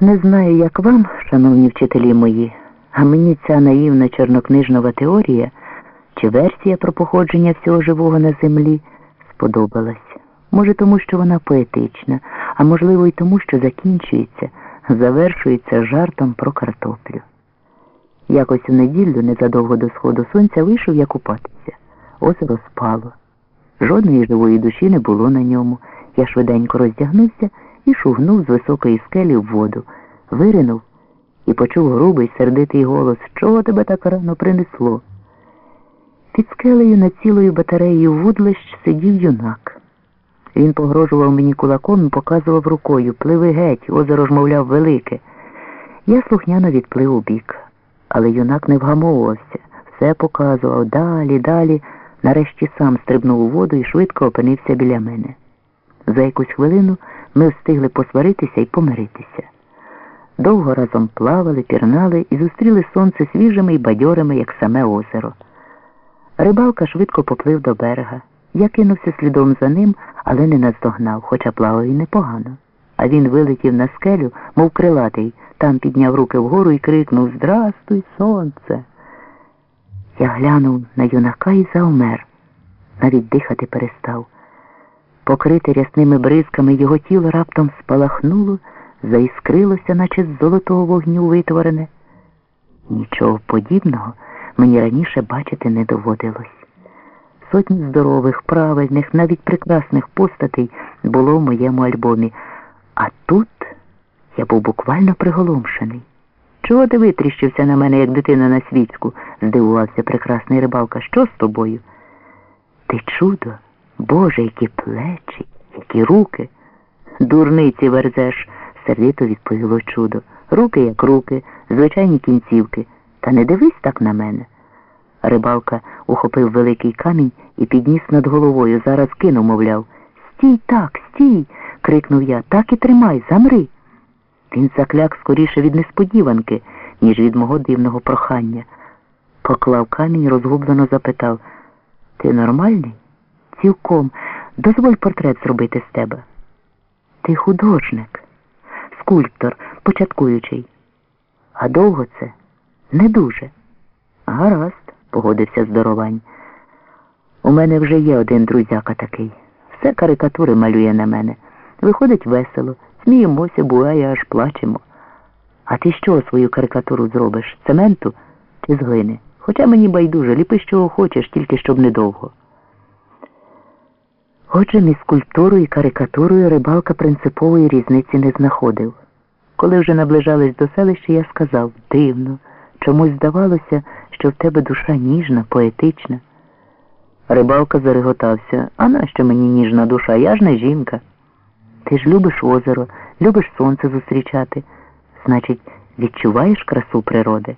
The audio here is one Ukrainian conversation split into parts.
Не знаю, як вам, шановні вчителі мої, а мені ця наївна чорнокнижнова теорія чи версія про походження всього живого на землі сподобалась. Може, тому, що вона поетична, а можливо, й тому, що закінчується, завершується жартом про картоплю. Якось у неділю, незадовго до сходу сонця, вийшов я купатися. Озеро спало. Жодної живої душі не було на ньому. Я швиденько роздягнувся і шугнув з високої скелі в воду, виринув і почув грубий сердитий голос, чого тебе так рано принесло. Під скелею над цілою батареєю вудлищ сидів юнак. Він погрожував мені кулаком і показував рукою пливи геть, озеро ж, мовляв, велике. Я слухняно відплив у бік, але юнак не вгамовувався, все показував далі, далі, нарешті сам стрибнув у воду і швидко опинився біля мене. За якусь хвилину ми встигли посваритися і помиритися. Довго разом плавали, пірнали і зустріли сонце свіжими і бадьорими, як саме озеро. Рибалка швидко поплив до берега. Я кинувся слідом за ним, але не наздогнав, хоча плавав і непогано. А він вилетів на скелю, мов крилатий, там підняв руки вгору і крикнув Здрастуй, сонце. Я глянув на юнака і заумер, навіть дихати перестав. Покрите рясними бризками його тіло раптом спалахнуло, заіскрилося, наче з золотого вогню витворене. Нічого подібного мені раніше бачити не доводилось. Сотні здорових, правильних, навіть прекрасних постатей було в моєму альбомі. А тут я був буквально приголомшений. Чого ти витріщився на мене, як дитина на світську? здивувався прекрасний рибалка. Що з тобою? Ти чудо, Боже, які плечі, які руки. Дурниці верзеш, сердито відповіло чудо. Руки, як руки, звичайні кінцівки. Та не дивись так на мене. Рибалка ухопив великий камінь і підніс над головою. Зараз кинув, мовляв. Стій так, стій. крикнув я. Так і тримай, замри. Він закляк скоріше від несподіванки, ніж від мого дивного прохання. Поклав камінь, розгублено запитав Ти нормальний? Цілком. Дозволь портрет зробити з тебе. Ти художник, скульптор, початкуючий. А довго це? Не дуже. Гаразд, погодився здоровань. У мене вже є один друзяка такий. Все карикатури малює на мене. Виходить весело, сміємося, буває, аж плачемо. А ти що свою карикатуру зробиш? Цементу чи з глини? Хоча мені байдуже, ліпи чого хочеш, тільки щоб недовго. Отже, між скульптурою і карикатурою рибалка принципової різниці не знаходив. Коли вже наближались до селища, я сказав дивно, чомусь здавалося, що в тебе душа ніжна, поетична. Рибалка зареготався. А нащо мені ніжна душа? Я ж не жінка. Ти ж любиш озеро, любиш сонце зустрічати. Значить, відчуваєш красу природи.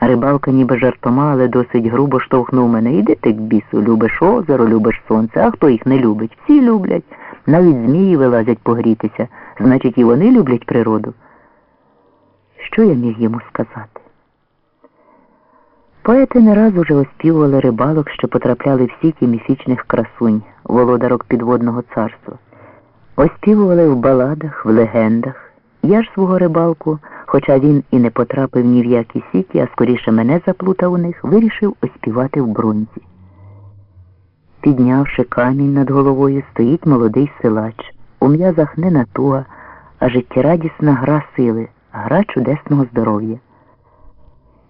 Рибалка ніби жартома, але досить грубо штовхнув мене. Іди ти к бісу, любиш озеро, любиш сонце, а хто їх не любить? Всі люблять. Навіть змії вилазять погрітися. Значить, і вони люблять природу. Що я міг йому сказати? Поети не раз уже оспівували рибалок, що потрапляли в сіті міфічних красунь, володарок підводного царства. Оспівували в баладах, в легендах. Я ж свого рибалку, хоча він і не потрапив ні в які сіті, а скоріше мене заплутав у них, вирішив оспівати в брунзі. Піднявши камінь над головою, стоїть молодий силач. У м'язах не натуга, а життєрадісна гра сили, гра чудесного здоров'я.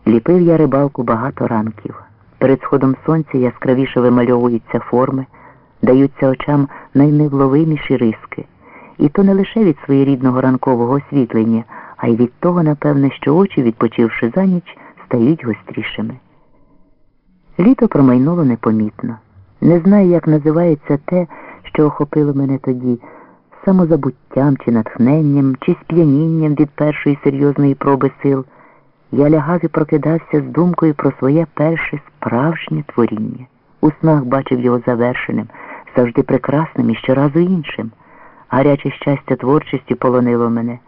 Ліпив я рибалку багато ранків. Перед сходом сонця яскравіше вимальовуються форми, даються очам найневловиміші риски. І то не лише від своєрідного ранкового освітлення, а й від того, напевне, що очі, відпочивши за ніч, стають гострішими. Літо промайнуло непомітно. Не знаю, як називається те, що охопило мене тоді, самозабуттям чи натхненням, чи сп'янінням від першої серйозної проби сил. Я лягав і прокидався з думкою про своє перше справжнє творіння. У снах бачив його завершеним, завжди прекрасним і щоразу іншим. Гаряче щастя творчості полонило мене.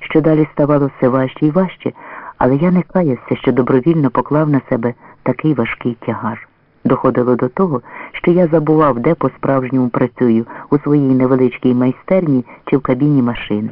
Що далі ставало все важче і важче, але я не каявся, що добровільно поклав на себе такий важкий тягар. Доходило до того, що я забував, де по-справжньому працюю у своїй невеличкій майстерні чи в кабіні машини.